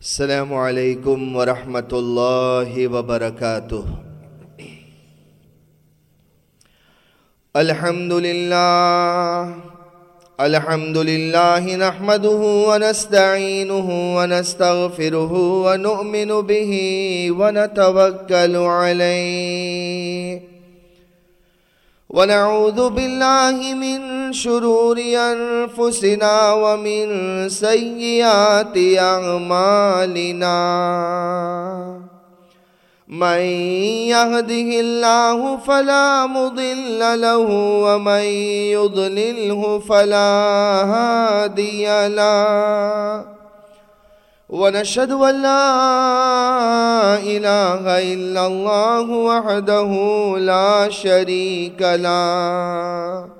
السلام علیکم ورحمۃ اللہ وبرکاتہ الحمد للہ الحمد للہ نحمده ونستعینه ونستغفره ونؤمن به ونتوکل علیه ونعوذ بالله من شرور أنفسنا ومن سيئات أعمالنا. من يهده الله فلا مضل له ومن يضلله فلا هادي له. ونشهد أن لا إله إلا الله وحده لا شريك له.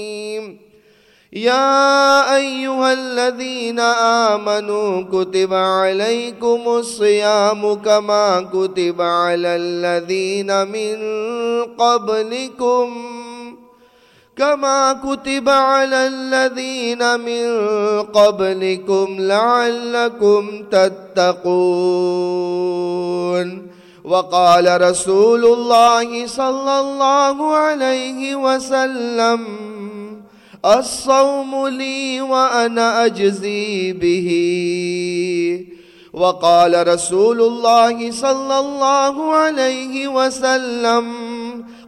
يا أيها الذين آمنوا كتب عليكم الصيام كما كتب على الذين من قبلكم كما كتب على الذين من قبلكم لعلكم تتقون. وقال رسول الله صلى الله عليه وسلم الصوم لي وأنا أجزي به. وقال رسول الله صلى الله عليه وسلم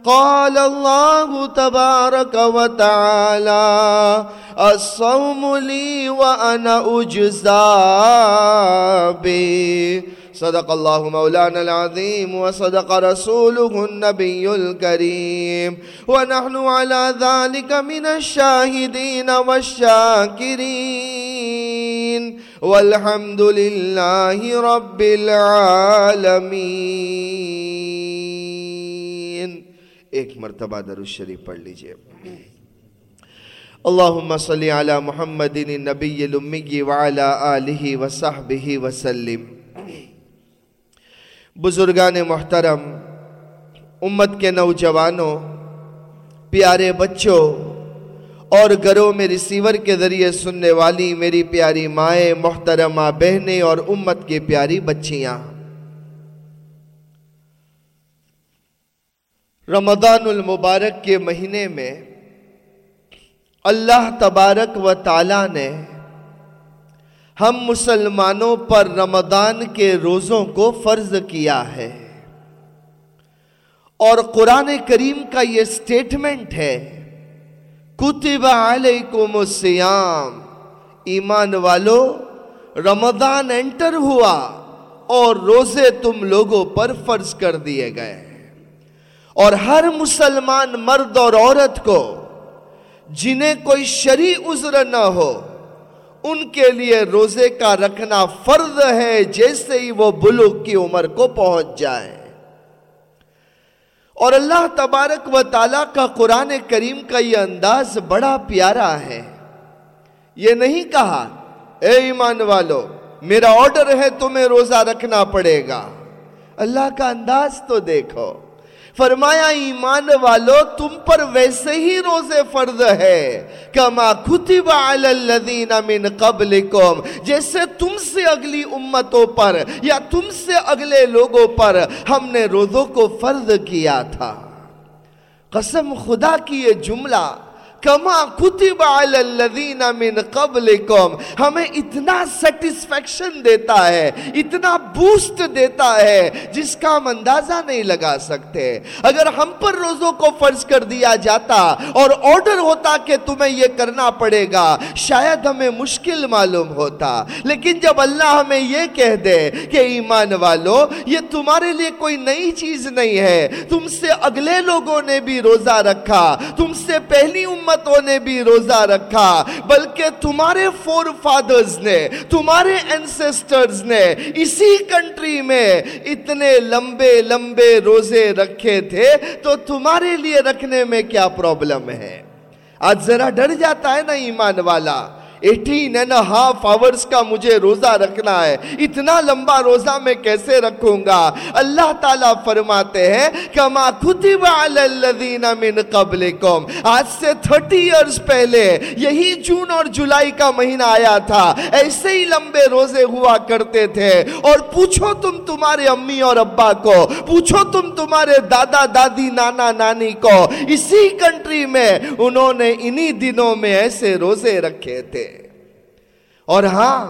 قال الله تبارك وتعالى الصوم لي وأنا أجزى به. صدق الله مولانا العظيم وصدق رسوله النبي الكريم. ونحن على ذلك من الشاهدين والشاكرين. والحمد لله رب العالمين. ایک مرتبہ در الشریف پڑھ لیجیے۔ اللہم صلی علی محمد نبی الامی وعلی آلہ وصحبہ وسلم. بزرگان محترم، امت کے نوجوانوں، پیارے بچوں اور گھروں میں ریسیور کے ذریعے سننے والی میری پیاری مائیں، محترمہ بہنیں اور امت کی پیاری بچیاں۔ رمضان المبارک کے مہینے میں اللہ تبارک و تعالی نے ہم مسلمانوں پر رمضان کے روزوں کو فرض کیا ہے۔ اور قرآن کریم کا یہ سٹیٹمنٹ ہے، کتب علیکم السیام ایمان والو، رمضان انٹر ہوا اور روزے تم لوگوں پر فرض کر دیے گئے۔ اور ہر مسلمان مرد اور عورت کو، جنہیں کوئی شریع عذر نہ ہو ان کے لیے روزے کا رکھنا فرض ہے جیسے ہی وہ بلوک کی عمر کو پہنچ جائے۔ اور اللہ تبارک و تعالیٰ کا قرآن کریم کا یہ انداز بڑا پیارا ہے۔ یہ نہیں کہا، اے ایمان والو، میرا آرڈر ہے، تمہیں روزہ رکھنا پڑے گا۔ اللہ کا انداز تو دیکھو۔ فرمایا، ایمان والو، تم پر ویسے ہی روزے فرض ہے کما کتب علی الذین من قبلکم، جیسے تم سے اگلی امتوں پر یا تم سے اگلے لوگوں پر ہم نے روزوں کو فرض کیا تھا۔ قسم، خدا کی یہ جملہ کما کتب علی الذین من قبلکم ہمیں اتنا سیٹسفیکشن دیتا ہے، اتنا بوسٹ دیتا ہے، جس کا ہم اندازہ نہیں لگا سکتے۔ اگر ہم پر روزوں کو فرض کر دیا جاتا اور آرڈر ہوتا کہ تمہیں یہ کرنا پڑے گا، شاید ہمیں مشکل معلوم ہوتا۔ لیکن جب اللہ ہمیں یہ کہہ دے کہ ایمان والو، یہ تمہارے لیے کوئی نئی چیز نہیں ہے۔ تم سے اگلے لوگوں نے بھی روزہ رکھا، تم سے پہلی امت امتوں نے بھی روزہ رکھا، بلکہ تمہارے فور فادرز نے، تمہارے انسسٹرز نے اسی کنٹری میں اتنے لمبے لمبے روزے رکھے تھے، تو تمہارے لیے رکھنے میں کیا پرابلم ہے؟ آج ذرا ڈر جاتا ہے نا ایمان والا۔ ایٹین اینڈ ہاف آورز کا مجھے روزہ رکھنا ہے۔ اتنا لمبا روزہ میں کیسے رکھوں گا؟ اللہ تعالیٰ فرماتے ہیں، کما کتب علی الذین من قبلکم۔ آج سے تھرٹی ایئرز پہلے، یہی جون اور جولائی کا مہینہ آیا تھا۔ ایسے ہی لمبے روزے ہوا کرتے تھے۔ اور پوچھو تم تمہارے امی اور ابا کو، پوچھو تم تمہارے دادا، دادی، نانا، نانی کو۔ اسی کنٹری میں انہوں نے انہی دنوں میں ایسے روزے رکھے تھے۔ اور ہاں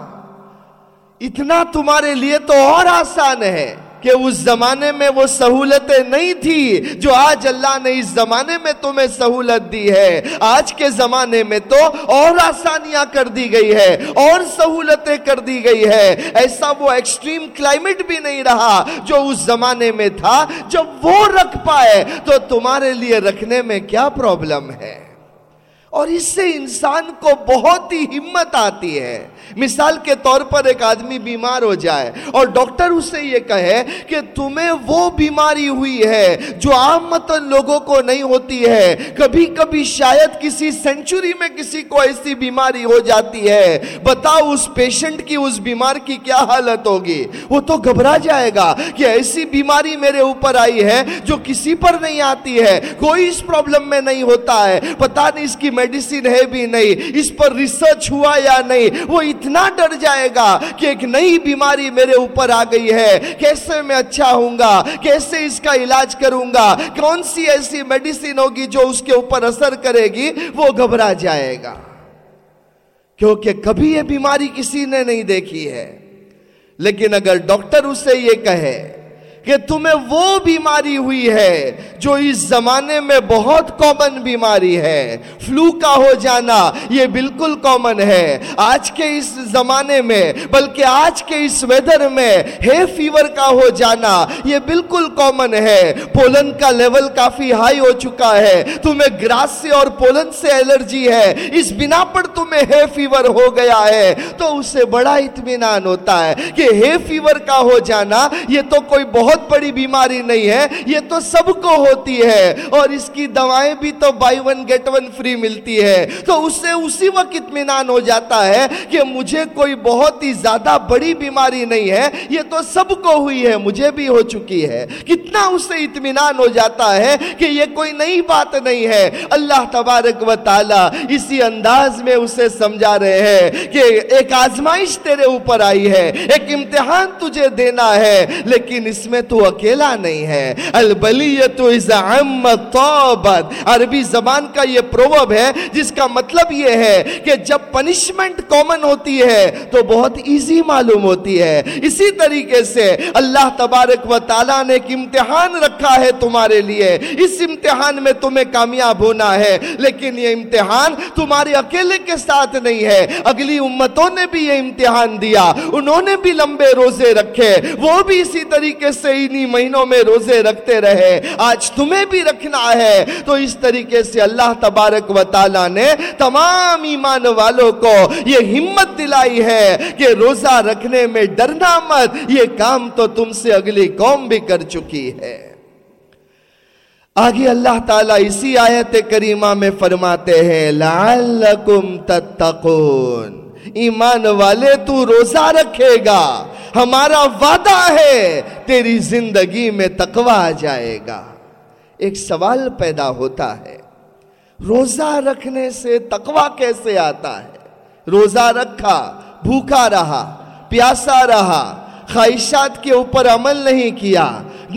اتنا تمہارے لیے تو اور آسان ہے کہ اس زمانے میں وہ سہولتیں نہیں تھی جو آج اللہ نے اس زمانے میں تمہیں سہولت دی ہے۔ آج کے زمانے میں تو اور آسانیاں کر دی گئی ہے، اور سہولتیں کر دی گئی ہے۔ ایسا وہ ایکسٹریم کلائمیٹ بھی نہیں رہا جو اس زمانے میں تھا۔ جب وہ رکھ پائے تو تمہارے لیے رکھنے میں کیا پرابلم ہے؟ اور اس سے انسان کو بہت ہی ہمت آتی ہے۔ مثال کے طور پر ایک آدمی بیمار ہو جائے اور ڈاکٹر اسے یہ کہے کہ تمہیں وہ بیماری ہوئی ہے جو عام متن لوگوں کو نہیں ہوتی ہے۔ کبھی کبھی شاید کسی سینچوری میں کسی کو ایسی بیماری ہو جاتی ہے۔ بتاؤ اس پیشنٹ کی اس بیمار کی کیا حالت ہوگی؟ وہ تو گھبرا جائے گا کہ ایسی بیماری میرے اوپر آئی ہے جو کسی پر نہیں آتی ہے۔ کوئی اس پرابلم میں نہیں ہوتا ہے۔ پتا نہیں اس کی میڈیسن ہے بھی نہیں، اس پر ریسرچ ہوا یا نہیں۔ وہ اتنا ڈر جائے گا کہ ایک نئی بیماری میرے اوپر آ گئی ہے۔ کیسے میں اچھا ہوں گا؟ کیسے اس کا علاج کروں گا؟ کون سی ایسی میڈیسن ہوگی جو اس کے اوپر اثر کرے گی؟ وہ گھبرا جائے گا۔ کیونکہ کبھی یہ بیماری کسی نے نہیں دیکھی ہے۔ لیکن اگر ڈاکٹر اسے یہ کہے کہ تمہیں وہ بیماری ہوئی ہے جو اس زمانے میں بہت کامن بیماری ہے۔ فلو کا ہو جانا، یہ بالکل کامن ہے۔ آج کے اس زمانے میں، بلکہ آج کے اس ویدر میں ہے فیور کا ہو جانا، یہ بالکل کامن ہے۔ پولن کا لیول کافی ہائی ہو چکا ہے۔ تمہیں گراس سے اور پولن سے الرجی ہے۔ اس بنا پر تمہیں ہے فیور ہو گیا ہے۔ تو اس سے بڑا اطمینان ہوتا ہے کہ ہے فیور کا ہو جانا، یہ تو کوئی بہت بہت بڑی بیماری نہیں ہے، یہ تو سب کو ہوتی ہے۔ اور اس کی دوائیں بھی تو buy one get one free ملتی ہے۔ تو اس سے اسی وقت اطمینان ہو جاتا ہے کہ مجھے کوئی بہت ہی زیادہ بڑی بیماری نہیں ہے، یہ تو سب کو ہوئی ہے، مجھے بھی ہو چکی ہے۔ کتنا اس سے اطمینان ہو جاتا ہے کہ یہ کوئی نئی بات نہیں ہے۔ اللہ تبارک و تعالی اسی انداز میں اسے سمجھا رہے ہیں کہ ایک آزمائش تیرے اوپر آئی ہے، ایک امتحان تجھے دینا ہے، لیکن اس میں تو اکیلا نہیں ہے۔ البلیت از عم طابت۔ عربی زبان کا یہ پروب ہے، جس کا مطلب یہ ہے کہ جب پنشمنٹ کامن ہوتی ہے تو بہت ایزی معلوم ہوتی ہے۔ اسی طریقے سے اللہ تبارک و تعالیٰ نے ایک امتحان رکھا ہے تمہارے لیے۔ اس امتحان میں تمہیں کامیاب ہونا ہے، لیکن یہ امتحان تمہارے اکیلے کے ساتھ نہیں ہے۔ اگلی امتوں نے بھی یہ امتحان دیا، انہوں نے بھی لمبے روزے رکھے۔ وہ بھی اسی طریقے سے انہی مہینوں میں روزے رکھتے رہے، آج تمہیں بھی رکھنا ہے۔ تو اس طریقے سے اللہ تبارک و تعالی نے تمام ایمان والوں کو یہ ہمت دلائی ہے کہ روزہ رکھنے میں ڈرنا مت، یہ کام تو تم سے اگلی قوم بھی کر چکی ہے۔ آگے اللہ تعالیٰ اسی آیت کریمہ میں فرماتے ہیں، لعلکم تتقون۔ ایمان والے تو روزہ رکھے گا، ہمارا وعدہ ہے تیری زندگی میں تقوی آ جائے گا۔ ایک سوال پیدا ہوتا ہے، روزہ رکھنے سے تقوی کیسے آتا ہے؟ روزہ رکھا، بھوکا رہا، پیاسا رہا، خواہشات کے اوپر عمل نہیں کیا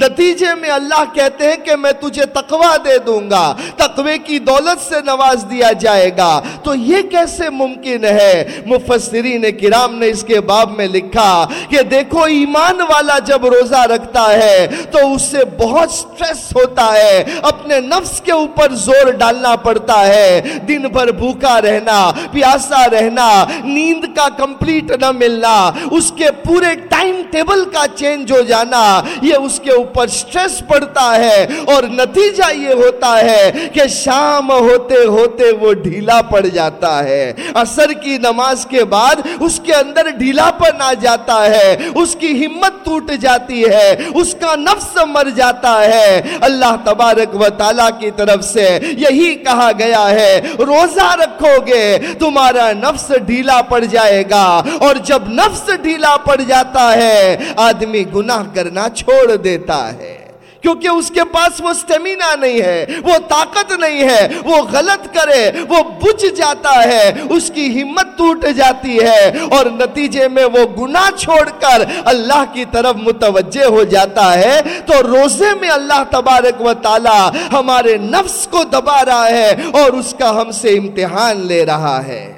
نتیجے میں اللہ کہتے ہیں کہ میں تجھے تقوی دے دوں گا، تقوی کی دولت سے نواز دیا جائے گا۔ تو یہ کیسے ممکن ہے؟ مفسرین کرام نے اس کے باب میں لکھا کہ دیکھو، ایمان والا جب روزہ رکھتا ہے تو اس سے بہت سٹریس ہوتا ہے۔ اپنے نفس کے اوپر زور ڈالنا پڑتا ہے۔ دن بھر بھوکا رہنا، پیاسا رہنا، نیند کا کمپلیٹ نہ ملنا، اس کے پورے ٹائم ٹیبل کا چینج ہو جانا، یہ اس کے اوپر اوپر سٹریس پڑتا ہے اور نتیجہ یہ ہوتا ہے کہ شام ہوتے ہوتے وہ ڈھیلا پڑ جاتا ہے۔ اثر کی نماز کے بعد اس کے اندر ڈھیلا پن آ جاتا ہے، اس کی ہمت ٹوٹ جاتی ہے، اس کا نفس مر جاتا ہے۔ اللہ تبارک و تعالیٰ کی طرف سے یہی کہا گیا ہے، روزہ رکھو گے، تمہارا نفس ڈھیلا پڑ جائے گا۔ اور جب نفس ڈھیلا پڑ جاتا ہے، آدمی گناہ کرنا چھوڑ دیتا ہے کیونکہ اس کے پاس وہ سٹیمینا نہیں ہے، وہ طاقت نہیں ہے، وہ غلط کرے، وہ بجھ جاتا ہے، اس کی ہمت ٹوٹ جاتی ہے اور نتیجے میں وہ گناہ چھوڑ کر اللہ کی طرف متوجہ ہو جاتا ہے۔ تو روزے میں اللہ تبارک و تعالی ہمارے نفس کو دبا رہا ہے اور اس کا ہم سے امتحان لے رہا ہے۔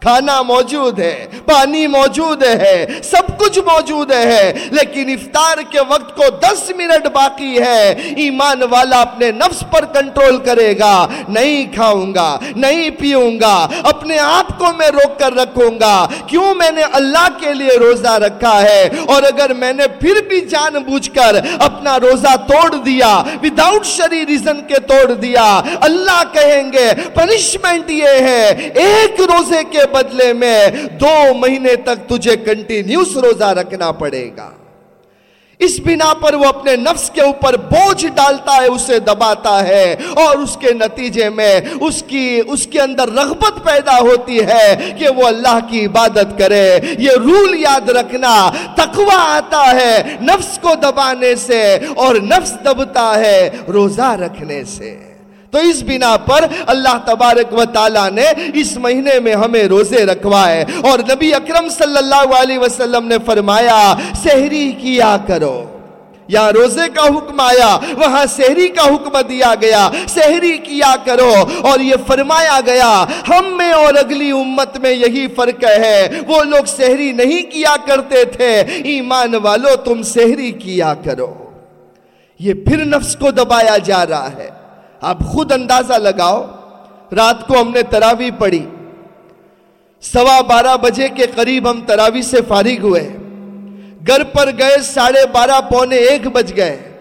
کھانا موجود ہے، پانی موجود ہے، سب کچھ موجود ہے، لیکن افطار کے وقت کو دس منٹ باقی ہے۔ ایمان والا اپنے نفس پر کنٹرول کرے گا۔ نہیں کھاؤں گا، نہیں پیوں گا۔ اپنے آپ کو میں روک کر رکھوں گا۔ کیوں میں نے اللہ کے لیے روزہ رکھا ہے؟ اور اگر میں نے پھر بھی جان بوجھ کر اپنا روزہ توڑ دیا وداؤٹ شری ریزن کے توڑ دیا، اللہ کہیں گے پنشمنٹ یہ ہے، ایک روزے کے بدلے میں دو مہینے تک تجھے کنٹینیوس روزہ رکھنا پڑے گا۔ اس بنا پر وہ اپنے نفس کے اوپر بوجھ ڈالتا ہے، اسے دباتا ہے اور اس کے نتیجے میں اس کی، اس کے اندر رغبت پیدا ہوتی ہے کہ وہ اللہ کی عبادت کرے۔ یہ رول یاد رکھنا تقوی آتا ہے نفس کو دبانے سے اور نفس دبتا ہے روزہ رکھنے سے۔ تو اس بنا پر اللہ تبارک و تعالیٰ نے اس مہینے میں ہمیں روزے رکھوائے اور نبی اکرم صلی اللہ علیہ وسلم نے فرمایا سہری کیا کرو۔ یہاں روزے کا حکم آیا، وہاں سہری کا حکم دیا گیا سہری کیا کرو۔ اور یہ فرمایا گیا، ہم میں اور اگلی امت میں یہی فرق ہے، وہ لوگ سہری نہیں کیا کرتے تھے، ایمان والو تم سہری کیا کرو۔ یہ پھر نفس کو دبایا جا رہا ہے۔ آپ خود اندازہ لگاؤ، رات کو ہم نے تراوی پڑھی۔ سوا بارہ بجے کے قریب ہم تراوی سے فارغ ہوئے۔ گھر پر گئے، ساڑھے بارہ پونے ایک بج گئے۔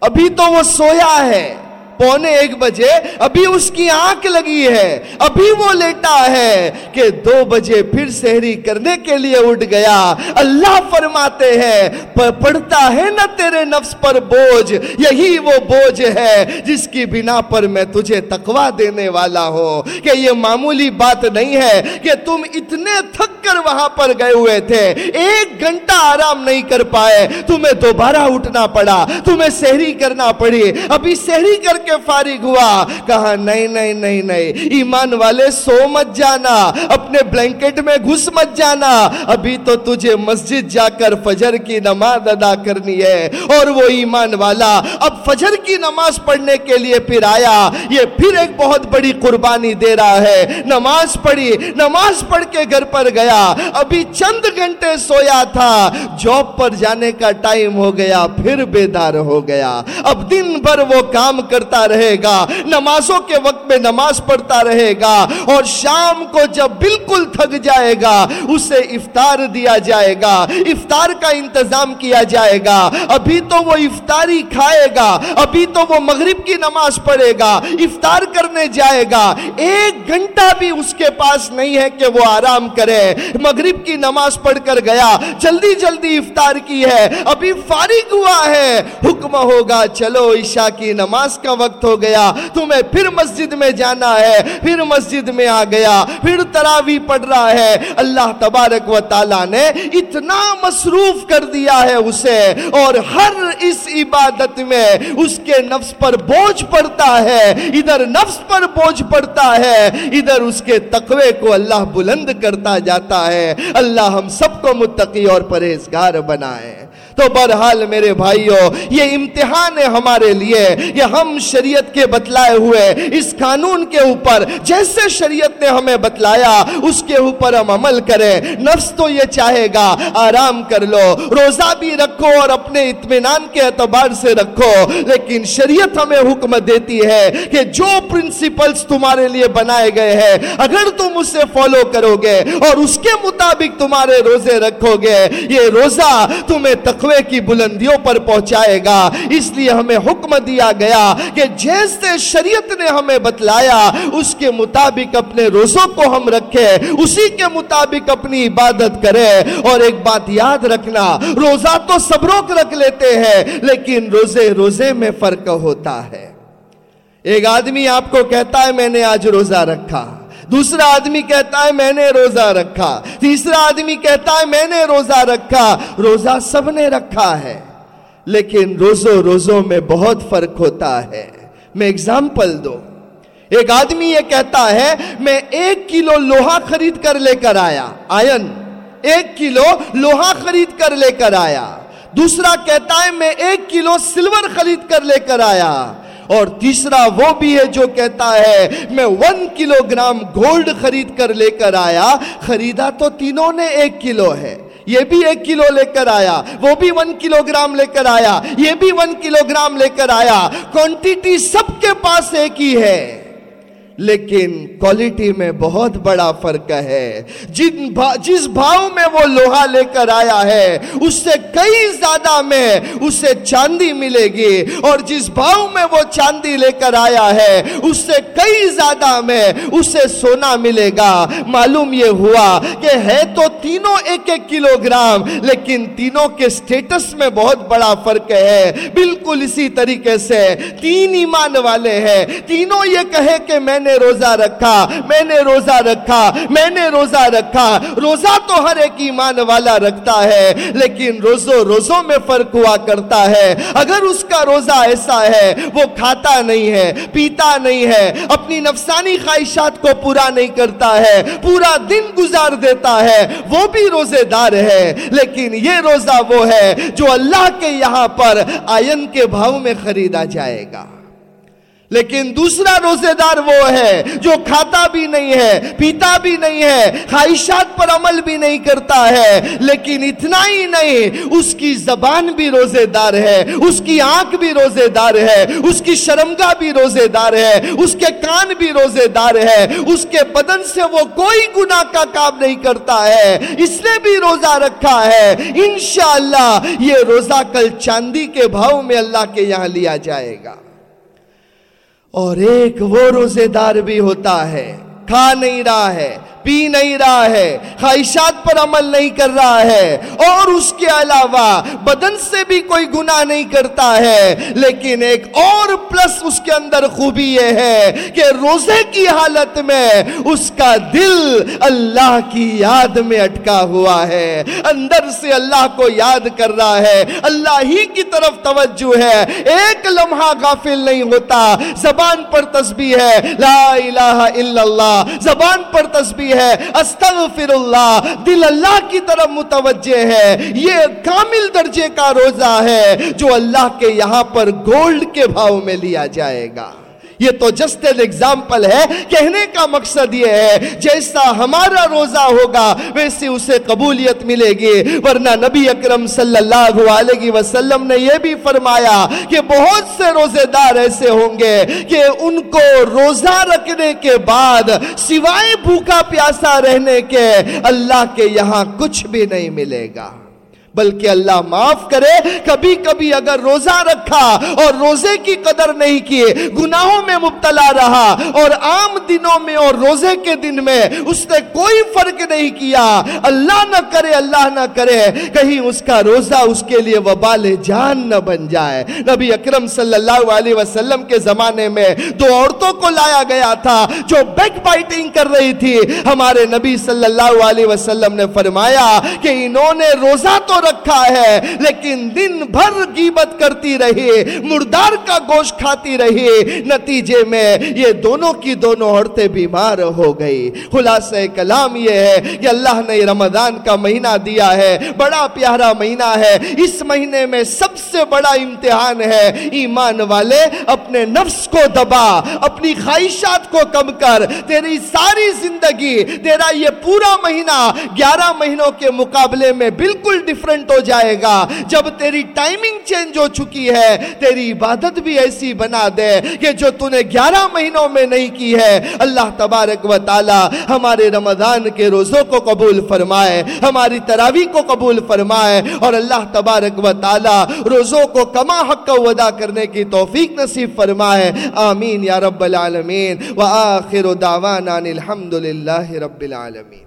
ابھی تو وہ سویا ہے۔ پونے ایک بجے ابھی اس کی آنکھ لگی ہے، ابھی وہ لیٹا ہے کہ دو بجے پھر سہری کرنے کے لیے اٹھ گیا۔ اللہ فرماتے ہیں پڑھتا ہے نہ تیرے نفس پر بوجھ، یہی وہ بوجھ ہے جس کی بنا پر میں تجھے تقوی دینے والا ہوں۔ کہ یہ معمولی بات نہیں ہے کہ تم اتنے تھک کر وہاں پر گئے ہوئے تھے، ایک گھنٹہ آرام نہیں کر پائے، تمہیں دوبارہ اٹھنا پڑا، تمہیں سہری کرنا پڑی۔ ابھی سہری کر کے فارغ ہوا، کہا، نہیں نہیں نہیں نہیں، ایمان والے سو مت جانا، اپنے بلینکٹ میں گھس مت جانا، ابھی تو تجھے مسجد جا کر فجر کی نماز ادا کرنی ہے۔ اور وہ ایمان والا اب فجر کی نماز پڑھنے کے لیے پھر آیا۔ یہ پھر ایک بہت بڑی قربانی دے رہا ہے۔ نماز پڑھی، نماز پڑھ کے گھر پر گیا۔ ابھی چند گھنٹے سویا تھا۔ جاب پر جانے کا ٹائم ہو گیا، پھر بیدار ہو گیا۔ اب دن بھر وہ کام کرتا رہے گا، نمازوں کے وقت میں نماز پڑھتا رہے گا اور شام کو جب بالکل تھک جائے گا، اسے افطار دیا جائے گا، افطار کا انتظام کیا جائے گا۔ ابھی تو وہ افطاری کھائے گا، ابھی تو وہ مغرب کی نماز پڑھے گا، افطار کرنے جائے گا۔ ایک گھنٹہ بھی اس کے پاس نہیں ہے کہ وہ آرام کرے۔ مغرب کی نماز پڑھ کر گیا، جلدی جلدی افطار کی ہے۔ ابھی فارغ ہوا ہے، حکم ہوگا، چلو عشاء کی نماز کا وقت ہو گیا، تمہیں پھر مسجد میں جانا ہے، پھر مسجد میں آ گیا، پھر تراوی پڑھ رہا ہے۔ اللہ تبارک و تعالیٰ نے اتنا مصروف کر دیا ہے اسے، اور ہر اس عبادت میں اس کے نفس پر بوجھ پڑتا ہے۔ ادھر نفس پر بوجھ پڑتا ہے، ادھر اس کے تقوی کو اللہ بلند کرتا جاتا ہے۔ اللہ ہم سب کو متقی اور پرہیزگار بنائے۔ تو برحال میرے بھائیوں یہ امتحان ہے ہمارے لیے۔ کہ ہم شریعت کے بتلائے ہوئے، اس قانون کے اوپر، جیسے شریعت نے ہمیں بتلایا، اس کے اوپر ہم عمل کریں۔ نفس تو یہ چاہے گا، آرام کر لو، روزہ بھی رکھو اور اپنے اطمینان کے اعتبار سے رکھو۔ لیکن شریعت ہمیں حکم دیتی ہے کہ جو پرنسپلز تمہارے لیے بنائے گئے ہیں، اگر تم اسے فالو کرو گے اور اس کے مطابق تمہارے روزے رکھو گے، یہ روزہ تمہیں تقوی تخوے کی بلندیوں پر پہنچائے گا۔ اس لیے ہمیں حکم دیا گیا کہ جیسے شریعت نے ہمیں بتلایا، اس کے مطابق اپنے روزوں کو ہم رکھے اسی کے مطابق اپنی عبادت کرے اور ایک بات یاد رکھنا، روزہ تو سب روک رکھ لیتے ہیں، لیکن روزے روزے میں فرق ہوتا ہے۔ ایک آدمی آپ کو کہتا ہے، میں نے آج روزہ رکھا۔ دوسرا آدمی کہتا ہے میں نے روزہ رکھا، تیسرا آدمی کہتا ہے میں نے روزہ رکھا، روزہ سب نے رکھا ہے، لیکن روزوں روزوں میں بہت فرق ہوتا ہے۔ میں اگزامپل دو۔ ایک آدمی یہ کہتا ہے، میں ایک کلو لوہا خرید کر لے کر آیا۔ آئن ایک کلو لوہا خرید کر لے کر آیا۔ دوسرا کہتا ہے، میں ایک کلو سلور خرید کر لے کر آیا۔ اور تیسرا وہ بھی ہے جو کہتا ہے، میں ون کلو گرام گولڈ خرید کر لے کر آیا۔ خریدا تو تینوں نے ایک کلو ہے۔ یہ بھی ایک کلو لے کر آیا۔ وہ بھی ون کلو گرام لے کر آیا۔ یہ بھی ون کلو گرام لے کر آیا۔ کوانٹیٹی سب کے پاس ایک ہی ہے۔ لیکن کوالٹی میں بہت بڑا فرق ہے۔ جن جس بھاؤ میں وہ لوہا لے کر آیا ہے، اس سے کئی زیادہ میں اسے چاندی ملے گی۔ اور جس بھاؤ میں وہ چاندی لے کر آیا ہے، اس سے کئی زیادہ میں اسے سونا ملے گا۔ معلوم یہ ہوا کہ ہے تو تینوں ایک ایک کلو گرام لیکن تینوں کے سٹیٹس میں بہت بڑا فرق ہے۔ بالکل اسی طریقے سے تین ایمان والے ہیں۔ تینوں یہ کہے کہ میں نے روزہ رکھا، میں نے روزہ رکھا، میں نے روزہ رکھا۔ روزہ تو ہر ایک ایمان والا رکھتا ہے، لیکن روزوں روزوں میں فرق ہوا کرتا ہے۔ اگر اس کا روزہ ایسا ہے، وہ کھاتا نہیں ہے، پیتا نہیں ہے، اپنی نفسانی خواہشات کو پورا نہیں کرتا ہے، پورا دن گزار دیتا ہے، وہ بھی روزے دار ہے۔ لیکن یہ روزہ وہ ہے جو اللہ کے یہاں پر آئین کے بھاؤ میں خریدا جائے گا۔ لیکن دوسرا روزے دار وہ ہے جو کھاتا بھی نہیں ہے، پیتا بھی نہیں ہے، خواہشات پر عمل بھی نہیں کرتا ہے، لیکن اتنا ہی نہیں، اس کی زبان بھی روزے دار ہے، اس کی آنکھ بھی روزے دار ہے، اس کی شرمگاہ بھی روزے دار ہے، اس کے کان بھی روزے دار ہے، اس کے بدن سے وہ کوئی گناہ کا کام نہیں کرتا ہے، اس نے بھی روزہ رکھا ہے۔ انشاءاللہ یہ روزہ کل چاندی کے بھاؤ میں اللہ کے یہاں لیا جائے گا۔ اور ایک وہ روزے دار بھی ہوتا ہے، کھا نہیں رہا ہے، پی نہیں رہا ہے، خواہشات پر عمل نہیں کر رہا ہے اور اس کے علاوہ بدن سے بھی کوئی گناہ نہیں کرتا ہے لیکن ایک اور پلس اس کے اندر خوبی یہ ہے کہ روزے کی حالت میں اس کا دل اللہ کی یاد میں اٹکا ہوا ہے اندر سے اللہ کو یاد کر رہا ہے اللہ ہی کی طرف توجہ ہے ایک لمحہ غافل نہیں ہوتا زبان پر تسبیح ہے لا الہ الا اللہ زبان پر تسبیح ہے استغفر اللہ دل اللہ کی طرف متوجہ ہے۔ یہ کامل درجے کا روزہ ہے جو اللہ کے یہاں پر گولڈ کے بھاؤ میں لیا جائے گا۔ یہ تو جسٹ این ایگزامپل ہے۔ کہنے کا مقصد یہ ہے، جیسا ہمارا روزہ ہوگا ویسے اسے قبولیت ملے گی۔ ورنہ نبی اکرم صلی اللہ علیہ وسلم نے یہ بھی فرمایا کہ بہت سے روزے دار ایسے ہوں گے کہ ان کو روزہ رکھنے کے بعد سوائے بھوکا پیاسا رہنے کے اللہ کے یہاں کچھ بھی نہیں ملے گا۔ بلکہ اللہ معاف کرے، کبھی کبھی اگر روزہ رکھا اور روزے کی قدر نہیں کیے، گناہوں میں مبتلا رہا اور عام دنوں میں اور روزے کے دن میں اس نے کوئی فرق نہیں کیا۔ اللہ نہ کرے، اللہ نہ کرے، کہیں اس کا روزہ اس کے لیے وبال جان نہ بن جائے۔ نبی اکرم صلی اللہ علیہ وسلم کے زمانے میں دو عورتوں کو لایا گیا تھا جو بیک بائٹنگ کر رہی تھی۔ ہمارے نبی صلی اللہ علیہ وسلم نے فرمایا کہ انہوں نے روزہ تو رکھا ہے، لیکن دن بھر گیبت کرتی رہی، مردار کا گوشت کھاتی رہی۔ نتیجے میں یہ دونوں کی دونوں عورتیں بیمار ہو گئی۔ خلاصہ کلام یہ ہے کہ اللہ نے رمضان کا مہینہ دیا ہے۔ بڑا پیارا مہینہ ہے۔ اس مہینے میں سب سے بڑا امتحان ہے۔ ایمان والے، اپنے نفس کو دبا، اپنی خواہشات کو کم کر۔ تیری ساری زندگی، تیرا یہ پورا مہینہ گیارہ مہینوں کے مقابلے میں بالکل ڈیفرنٹ ریپلیسمنٹ ہو جائے گا۔ جب تیری ٹائمنگ چینج ہو چکی ہے، تیری عبادت بھی ایسی بنا دے کہ جو تو نے گیارہ مہینوں میں نہیں کی ہے۔ اللہ تبارک و تعالی ہمارے رمضان کے روزوں کو قبول فرمائے، ہماری تراویح کو قبول فرمائے اور اللہ تبارک و تعالی روزوں کو کما حق ادا کرنے کی توفیق نصیب فرمائے۔ آمین یا رب العالمین۔ وآخر دعوانا الحمدللہ رب العالمین۔